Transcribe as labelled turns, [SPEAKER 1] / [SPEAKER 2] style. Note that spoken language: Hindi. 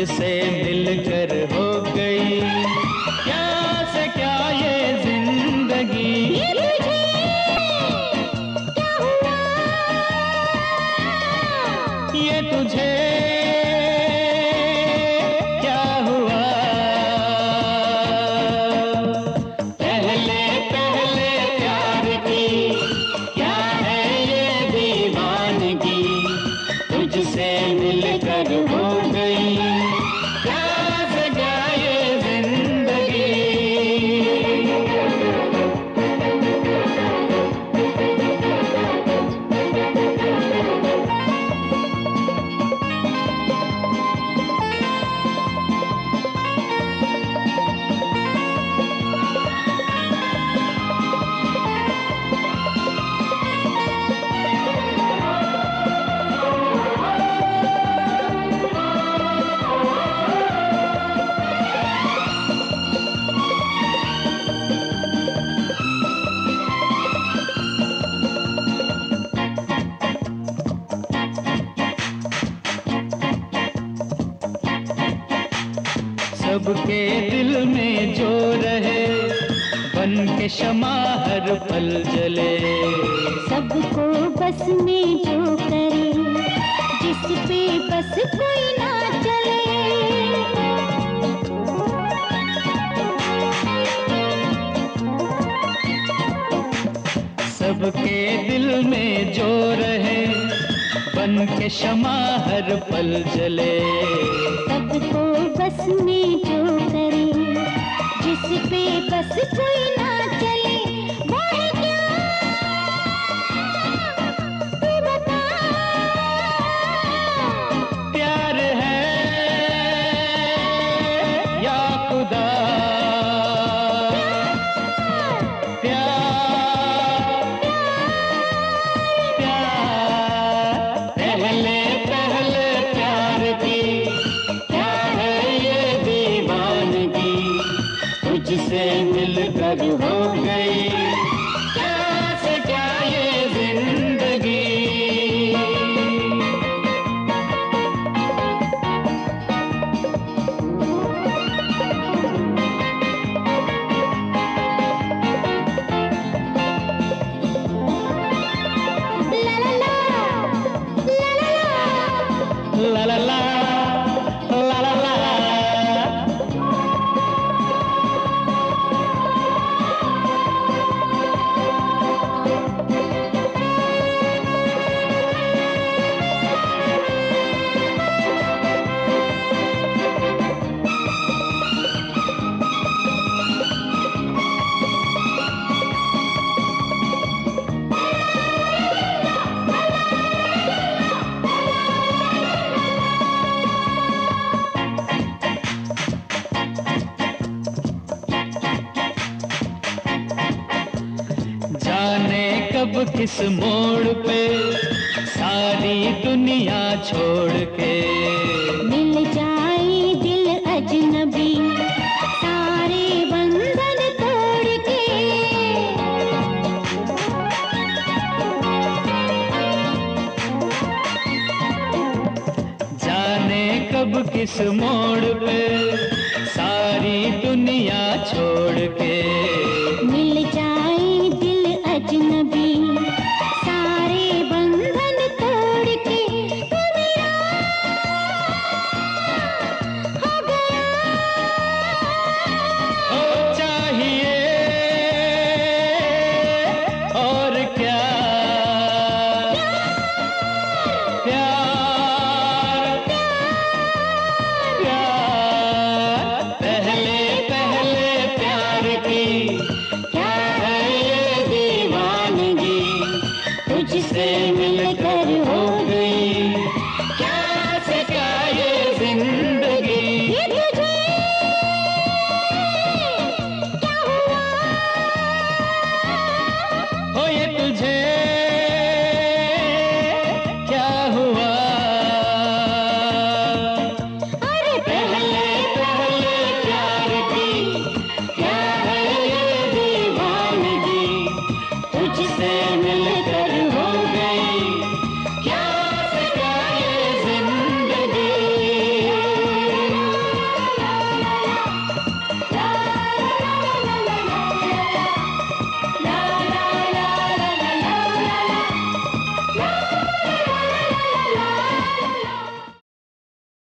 [SPEAKER 1] तुझसे मिलकर हो गई। क्या से क्या ये ज़िंदगी?
[SPEAKER 2] ये तुझे क्या हुआ?
[SPEAKER 1] ये तुझे क्या हुआ? पहले पहले प्यार की क्या है ये दीवानगी? तुझसे मिलकर हो सबके दिल में जो रहे बन के क्षमा हर पल जले।
[SPEAKER 2] सबको बस में जो करे जिस पे बस कोई ना चले।
[SPEAKER 1] सबके दिल में जो रहे बन के क्षमा हर पल जले।
[SPEAKER 2] सबको में जो करे जिस पे बस कोई
[SPEAKER 1] तुझसे मिलकर हो गई कब किस मोड़ पे सारी दुनिया छोड़ के?
[SPEAKER 2] मिल जाए दिल अजनबी सारे बंधन तोड़ के।
[SPEAKER 1] जाने कब किस मोड़ पे सारी दुनिया छोड़ के?